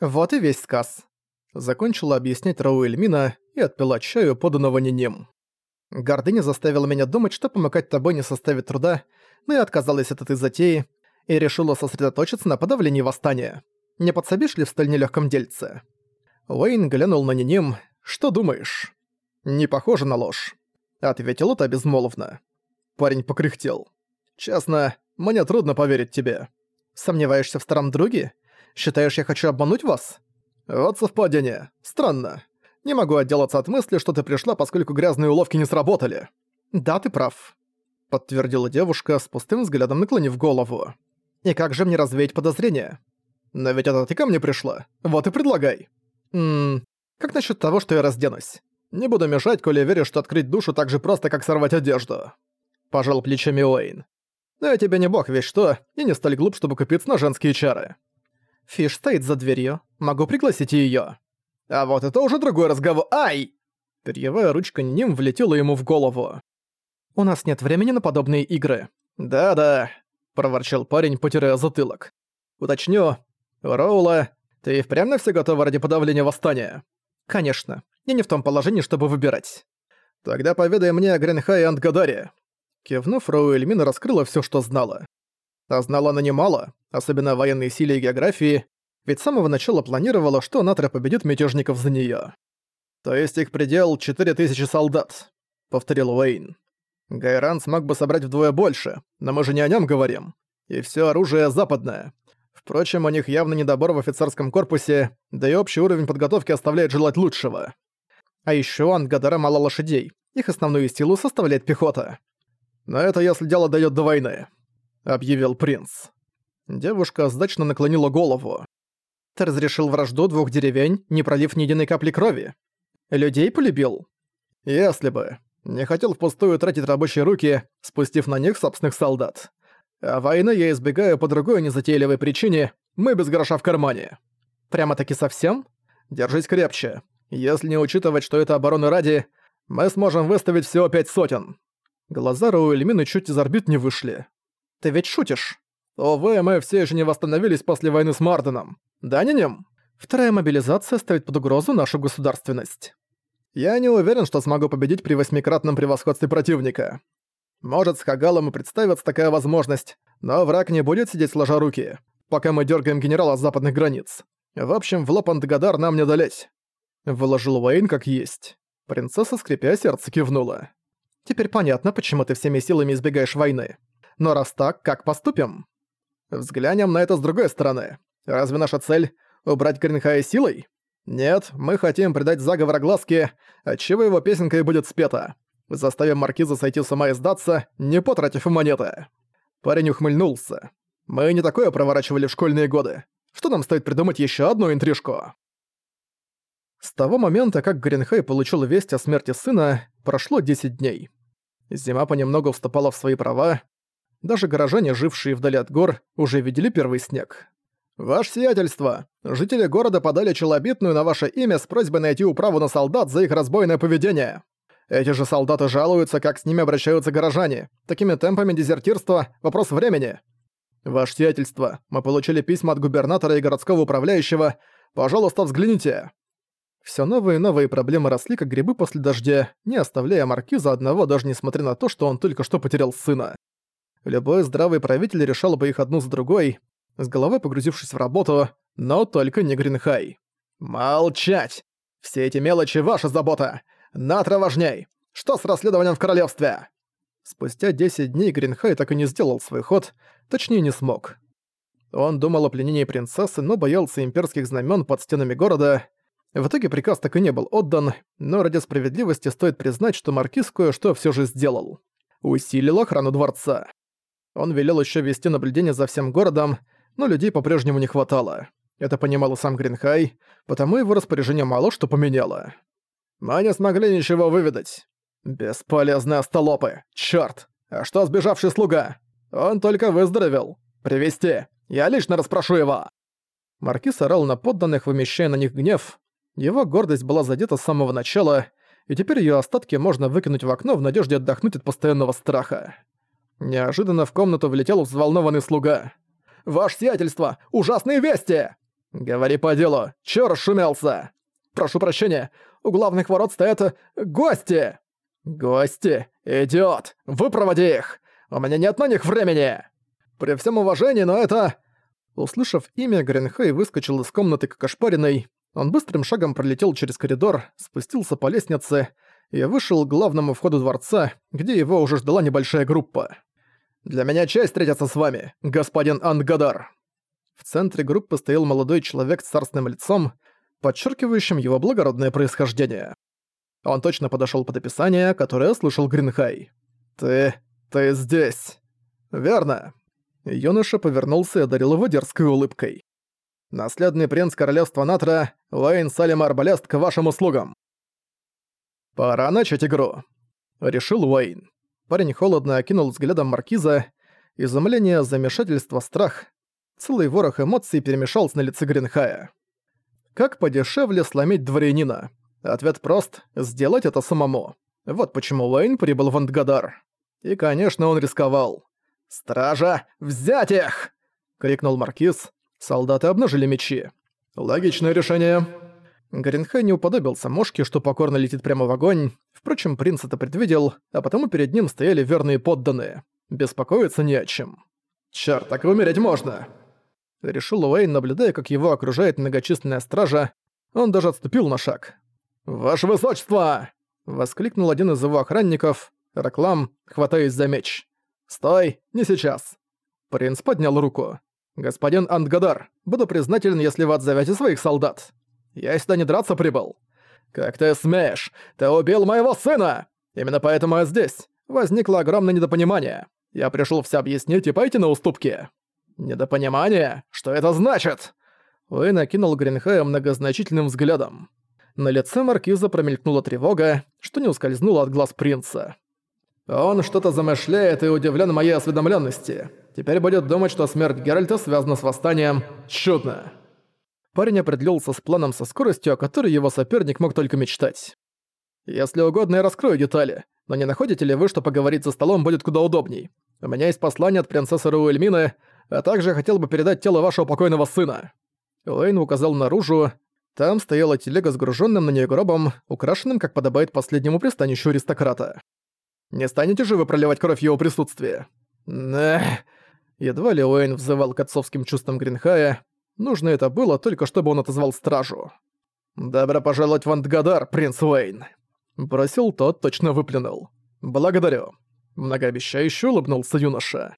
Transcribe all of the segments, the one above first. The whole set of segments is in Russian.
Вот и весь сказ. Закончила объяснять Рауэльмина и отпила чаю, поданного Ниним. Гордыня заставила меня думать, что помогать тобой не составит труда, но я отказалась от этой затеи и решила сосредоточиться на подавлении восстания. Не подсобишь ли в столь нелегком дельце? Уэйн глянул на Ниним. «Что думаешь?» «Не похоже на ложь», — ответила та безмолвно. Парень покряхтел. «Честно, мне трудно поверить тебе. Сомневаешься в старом друге? Считаешь, я хочу обмануть вас?» «Вот совпадение. Странно. Не могу отделаться от мысли, что ты пришла, поскольку грязные уловки не сработали». «Да, ты прав», — подтвердила девушка, с пустым взглядом наклонив голову. «И как же мне развеять подозрения?» «Но ведь это ты ко мне пришла. Вот и предлагай». «Ммм, как насчет того, что я разденусь? Не буду мешать, коли веришь, что открыть душу так же просто, как сорвать одежду». Пожал плечами Уэйн. «Но я тебе не бог весь что, и не столь глуп, чтобы купиться на женские чары». Фиш стоит за дверью. Могу пригласить её. А вот это уже другой разговор. Ай! Перьевая ручка Ним влетела ему в голову. «У нас нет времени на подобные игры». «Да-да», — проворчал парень, потирая затылок. «Уточню. Роула, ты впрямь на все готова ради подавления восстания?» «Конечно. Я не в том положении, чтобы выбирать». «Тогда поведай мне о Гренхае и Антгадаре». Кивнув, Роу Эльмина раскрыла все, что знала. А знала она немало, особенно военной силе и географии, ведь с самого начала планировала, что Натра победит мятежников за неё. «То есть их предел — 4000 солдат», — повторил Уэйн. «Гайран смог бы собрать вдвое больше, но мы же не о нём говорим. И всё оружие западное. Впрочем, у них явно недобор в офицерском корпусе, да и общий уровень подготовки оставляет желать лучшего. А ещё у Ангадара мало лошадей, их основную силу составляет пехота. Но это если дело дойдёт до войны», — объявил принц. Девушка сдачно наклонила голову. Ты разрешил вражду двух деревень, не пролив ни единой капли крови. Людей полюбил? Если бы. Не хотел впустую тратить рабочие руки, спустив на них собственных солдат. А войны я избегаю по другой незатейливой причине, мы без гроша в кармане. Прямо-таки совсем? Держись крепче. Если не учитывать, что это обороны ради, мы сможем выставить всего пять сотен. Глаза Рауэльмины чуть из орбит не вышли. Ты ведь шутишь? Увы, мы все еще не восстановились после войны с Марденом. Да? Вторая мобилизация ставит под угрозу нашу государственность. Я не уверен, что смогу победить при восьмикратном превосходстве противника. Может, с Хагалом и представится такая возможность, но враг не будет сидеть сложа руки, пока мы дергаем генерала с западных границ. В общем, в Лопандгадар нам не долеть. Выложил Уэйн как есть. Принцесса, скрипя сердце, кивнула. Теперь понятно, почему ты всеми силами избегаешь войны. Но раз так, как поступим? Взглянем на это с другой стороны. Разве наша цель — убрать Гринхая силой? Нет, мы хотим придать заговор огласке, отчего его песенка и будет спета. Заставим Маркиза сойти с ума и сдаться, не потратив монеты. Парень ухмыльнулся. Мы не такое проворачивали в школьные годы. Что нам стоит придумать еще одну интрижку? С того момента, как Гринхай получил весть о смерти сына, прошло 10 дней. Зима понемногу вступала в свои права. Даже горожане, жившие вдали от гор, уже видели первый снег. «Ваше сиятельство! Жители города подали челобитную на ваше имя с просьбой найти управу на солдат за их разбойное поведение. Эти же солдаты жалуются, как с ними обращаются горожане. Такими темпами дезертирства – вопрос времени. Ваше сиятельство, мы получили письма от губернатора и городского управляющего. Пожалуйста, взгляните». Все новые и новые проблемы росли, как грибы после дождя, не оставляя маркиза одного, даже несмотря на то, что он только что потерял сына. Любой здравый правитель решал бы их одну за другой, с головой погрузившись в работу, но только не Гринхай. «Молчать! Все эти мелочи — ваша забота! Натра важней! Что с расследованием в королевстве?» Спустя 10 дней Гринхай так и не сделал свой ход, точнее не смог. Он думал о пленении принцессы, но боялся имперских знамен под стенами города. В итоге приказ так и не был отдан, но ради справедливости стоит признать, что маркиз кое-что все же сделал. Усилил охрану дворца. Он велел еще вести наблюдение за всем городом, но людей по-прежнему не хватало. Это понимал и сам Гринхай, потому его распоряжение мало что поменяло. Мы не смогли ничего выведать. Бесполезные остолопы. Чёрт! А что сбежавший слуга? Он только выздоровел. Привести. Я лично расспрошу его. Маркиз орал на подданных, вымещая на них гнев. Его гордость была задета с самого начала, и теперь ее остатки можно выкинуть в окно в надежде отдохнуть от постоянного страха. Неожиданно в комнату влетел взволнованный слуга. «Ваше сиятельство! Ужасные вести!» «Говори по делу! Чё расшумелся?» «Прошу прощения, у главных ворот стоят гости!» «Гости? Идиот! Выпроводи их! У меня нет на них времени!» «При всем уважении, но это...» Услышав имя, Гринхей выскочил из комнаты как ошпаренный. Он быстрым шагом пролетел через коридор, спустился по лестнице и вышел к главному входу дворца, где его уже ждала небольшая группа. «Для меня честь встретиться с вами, господин Ангадар!» В центре группы стоял молодой человек с царственным лицом, подчеркивающим его благородное происхождение. Он точно подошел под описание, которое слышал Гринхай. «Ты... ты здесь!» «Верно!» Юноша повернулся и одарил его дерзкой улыбкой. «Наследный принц королевства Натра, Уэйн Салим Арбалест, к вашим услугам!» «Пора начать игру», — решил Уэйн. Парень холодно окинул взглядом маркиза. Изумление, замешательство, страх. Целый ворох эмоций перемешался на лице Гринхая. Как подешевле сломить дворянина? Ответ прост – сделать это самому. Вот почему Уэйн прибыл в Антгадар. И, конечно, он рисковал. «Стража, взять их!» — крикнул Маркиз. Солдаты обнажили мечи. «Логичное решение». Гринхай не уподобился мошке, что покорно летит прямо в огонь. Впрочем, принц это предвидел, а потому перед ним стояли верные подданные. Беспокоиться не о чем. «Чёрт, так и умереть можно!» Решил Уэйн, наблюдая, как его окружает многочисленная стража. Он даже отступил на шаг. «Ваше высочество!» — воскликнул один из его охранников, Раклам, хватаясь за меч. «Стой! Не сейчас!» Принц поднял руку. «Господин Антгадар, буду признателен, если вы отзовете своих солдат. Я сюда не драться прибыл». «Как ты смеешь? Ты убил моего сына! Именно поэтому я здесь. Возникло огромное недопонимание. Я пришел все объяснить и пойти на уступки». «Недопонимание? Что это значит?» Уэйн окинул Гринхая многозначительным взглядом. На лице маркиза промелькнула тревога, что не ускользнуло от глаз принца. Он что-то замышляет и удивлен моей осведомленности. Теперь будет думать, что смерть Геральта связана с восстанием. Чудно. Парень определился с планом со скоростью, о которой его соперник мог только мечтать. Если угодно, я раскрою детали, но не находите ли вы, что поговорить за столом будет куда удобней? У меня есть послание от принцессы Руэльмины, а также хотел бы передать тело вашего покойного сына». Уэйн указал наружу. Там стояла телега с груженным на нее гробом, украшенным, как подобает последнему пристанищу аристократа. Не станете же вы проливать кровь в его присутствии? Нэх. Едва ли Уэйн взывал к отцовским чувствам Гринхая. Нужно это было только чтобы он отозвал стражу. «Добро пожаловать в Антгадар, принц Уэйн!» Бросил тот, точно выплюнул. «Благодарю». Многообещающе улыбнулся юноша.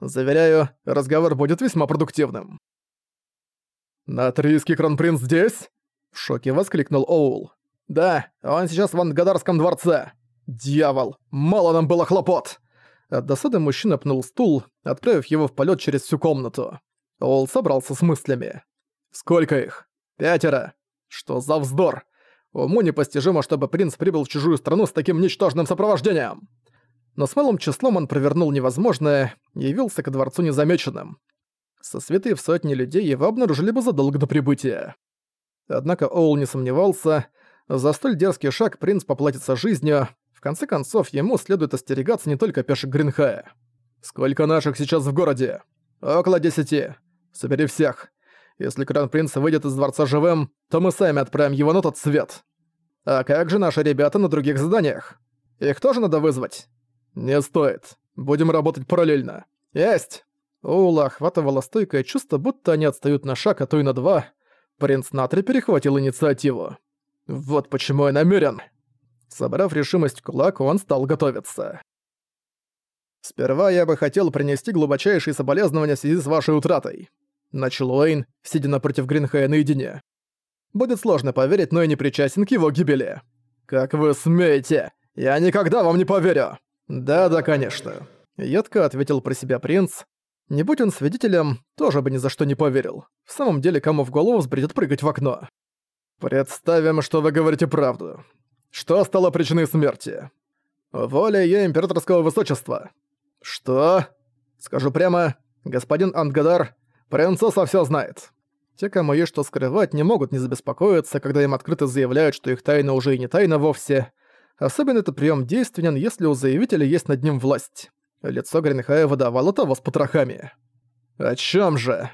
«Заверяю, разговор будет весьма продуктивным». «Натрийский кронпринц здесь?» В шоке воскликнул Оул. «Да, он сейчас в Антгадарском дворце. «Дьявол! Мало нам было хлопот!» От досады мужчина пнул стул, отправив его в полет через всю комнату. Ол собрался с мыслями. «Сколько их? Пятеро! Что за вздор! Уму непостижимо, чтобы принц прибыл в чужую страну с таким ничтожным сопровождением!» Но с малым числом он провернул невозможное и явился ко дворцу незамеченным. Со святой в сотни людей его обнаружили бы задолго до прибытия. Однако Оул не сомневался, за столь дерзкий шаг принц поплатится жизнью, конце концов, ему следует остерегаться не только пешек Гринхая. «Сколько наших сейчас в городе?» «Около десяти. Собери всех. Если Кран-принц выйдет из дворца живым, то мы сами отправим его на тот свет. А как же наши ребята на других заданиях? Их тоже надо вызвать?» «Не стоит. Будем работать параллельно. Есть!» Ула охватывало стойкое чувство, будто они отстают на шаг, а то и на два. Принц Натри перехватил инициативу. «Вот почему я намерен!» Собрав решимость в кулак, он стал готовиться. «Сперва я бы хотел принести глубочайшие соболезнования в связи с вашей утратой», начал Уэйн, сидя напротив Гринхэя наедине. «Будет сложно поверить, но я не причастен к его гибели». «Как вы смеете? Я никогда вам не поверю!» «Да-да, конечно», — едко ответил про себя принц. Не будь он свидетелем, тоже бы ни за что не поверил. В самом деле, кому в голову взбредет прыгать в окно. «Представим, что вы говорите правду. Что стало причиной смерти? Воля её императорского высочества. Что? Скажу прямо, господин Антгадар, принцесса всё знает. Те, кому есть что скрывать, не могут не забеспокоиться, когда им открыто заявляют, что их тайна уже и не тайна вовсе. Особенно этот прием действенен, если у заявителя есть над ним власть. Лицо Гринхая выдавало того с потрохами. «О чем же?»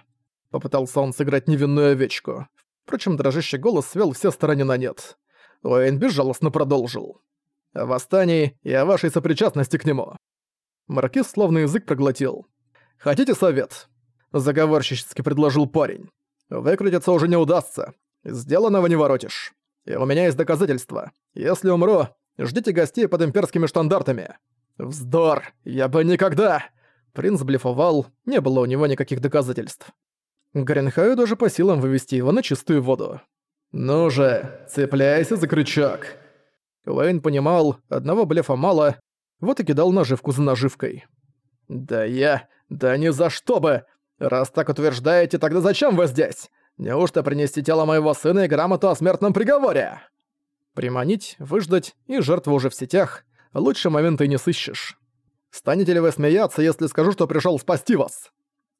Попытался он сыграть невинную овечку. Впрочем, дрожащий голос свел все стороны на нет. Уэйн безжалостно продолжил. «О восстании и о вашей сопричастности к нему». Маркиз словно язык проглотил. «Хотите совет?» Заговорщически предложил парень. «Выкрутиться уже не удастся. Сделанного не воротишь. И у меня есть доказательства. Если умру, ждите гостей под имперскими штандартами». «Вздор! Я бы никогда!» Принц блефовал, не было у него никаких доказательств. Гренхаю даже по силам вывести его на чистую воду. «Ну же, цепляйся за крючок!» Уэйн понимал, одного блефа мало, вот и кидал наживку за наживкой. «Да я... Да ни за что бы! Раз так утверждаете, тогда зачем вы здесь? Неужто принести тело моего сына и грамоту о смертном приговоре?» Приманить, выждать, и жертва уже в сетях. Лучше момента и не сыщешь. Станете ли вы смеяться, если скажу, что пришел спасти вас?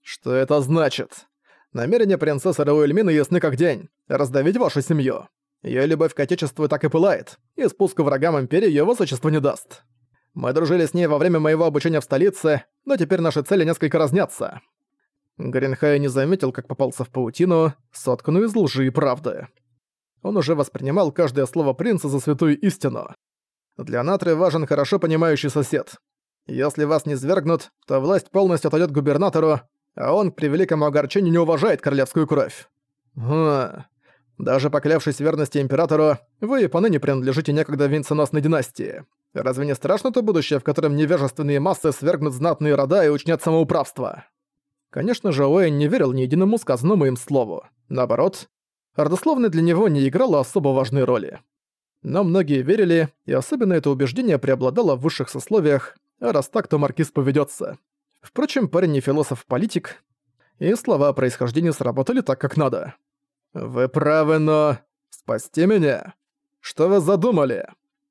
Что это значит? Намерение принцессы Рауэльмины ясны как день — раздавить вашу семью. Её любовь к отечеству так и пылает, и спуску врагам Империи её высочество не даст. Мы дружили с ней во время моего обучения в столице, но теперь наши цели несколько разнятся». Гринхай не заметил, как попался в паутину, сотканную из лжи и правды. Он уже воспринимал каждое слово принца за святую истину. Для Натры важен хорошо понимающий сосед. Если вас не свергнут, то власть полностью отойдет губернатору, а он, к превеликому огорчению, не уважает королевскую кровь. Ха. Даже поклявшись верности императору, вы и поныне принадлежите некогда венценосной династии. Разве не страшно то будущее, в котором невежественные массы свергнут знатные рода и учнят самоуправство? Конечно же, Уэйн не верил ни единому сказанному им слову. Наоборот, родословная для него не играла особо важной роли. Но многие верили, и особенно это убеждение преобладало в высших сословиях, а раз так, то маркиз поведется. Впрочем, парень не философ-политик, и слова о происхождении сработали так, как надо. «Вы правы, но... спасти меня? Что вы задумали?»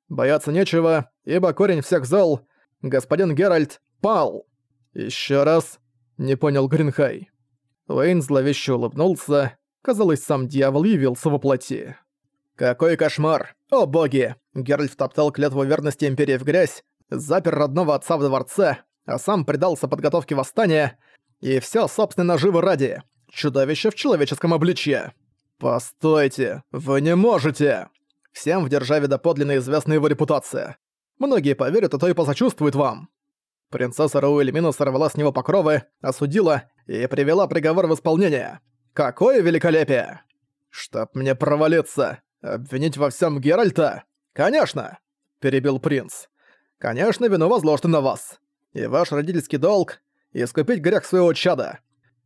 Бояться нечего, ибо корень всех зол, господин Геральт, пал. Еще раз, не понял Гринхай. Уэйн зловеще улыбнулся. Казалось, сам дьявол явился во плоти. «Какой кошмар! О боги!» Геральт втоптал клятву верности Империи в грязь, запер родного отца в дворце, а сам предался подготовке восстания, и все собственно наживы ради. Чудовище в человеческом обличье. «Постойте, вы не можете!» Всем в державе доподлинно известна его репутация. Многие поверят, а то и посочувствуют вам. Принцесса Рауэльмина сорвала с него покровы, осудила и привела приговор в исполнение. Какое великолепие! Чтоб мне провалиться, обвинить во всем Геральта? Конечно! Перебил принц. Конечно, вину возложено на вас. И ваш родительский долг — искупить грех своего чада.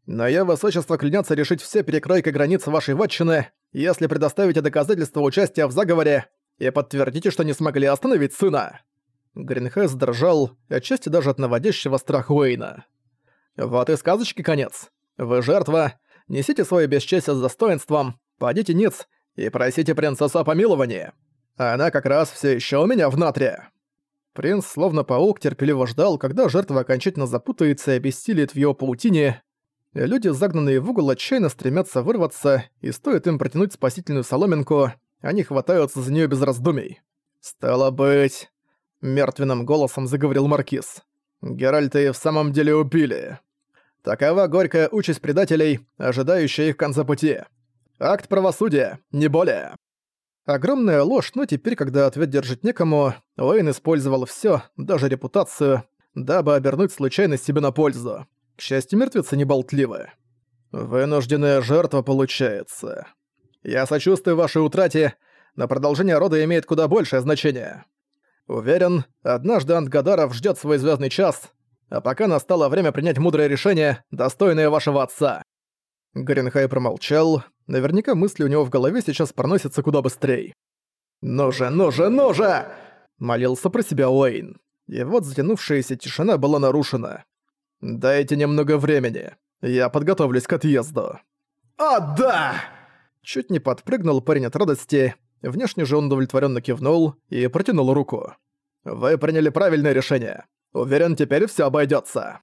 Но я высочество клянется решить все перекройки границ вашей вотчины, если предоставите доказательства участия в заговоре и подтвердите, что не смогли остановить сына». Гринхэс дрожал, отчасти даже от наводящего страха Уэйна. «Вот и сказочки конец. Вы жертва, несите свое бесчестие с достоинством, падите ниц и просите принцессу о помиловании. Она как раз все еще у меня в натре». Принц, словно паук, терпеливо ждал, когда жертва окончательно запутается и обессилит в его паутине, Люди, загнанные в угол, отчаянно стремятся вырваться, и стоит им протянуть спасительную соломинку, они хватаются за нее без раздумий. «Стало быть...» — мертвенным голосом заговорил Маркиз. «Геральта и в самом деле убили. Такова горькая участь предателей, ожидающая их в конце пути. Акт правосудия, не более». Огромная ложь, но теперь, когда ответ держит некому, Уэйн использовал всё, даже репутацию, дабы обернуть случайность себе на пользу. К счастью, мертвецы не болтливы. Вынужденная жертва получается. Я сочувствую вашей утрате, но продолжение рода имеет куда большее значение. Уверен, однажды Антгадаров ждет свой звездный час, а пока настало время принять мудрое решение, достойное вашего отца». Гринхай промолчал. Наверняка мысли у него в голове сейчас проносятся куда быстрее. «Ну же, ну же, ну же!» — молился про себя Уэйн. И вот затянувшаяся тишина была нарушена. «Дайте немного времени. Я подготовлюсь к отъезду». «О, да!» Чуть не подпрыгнул парень от радости. Внешне же он удовлетворенно кивнул и протянул руку. «Вы приняли правильное решение. Уверен, теперь все обойдется.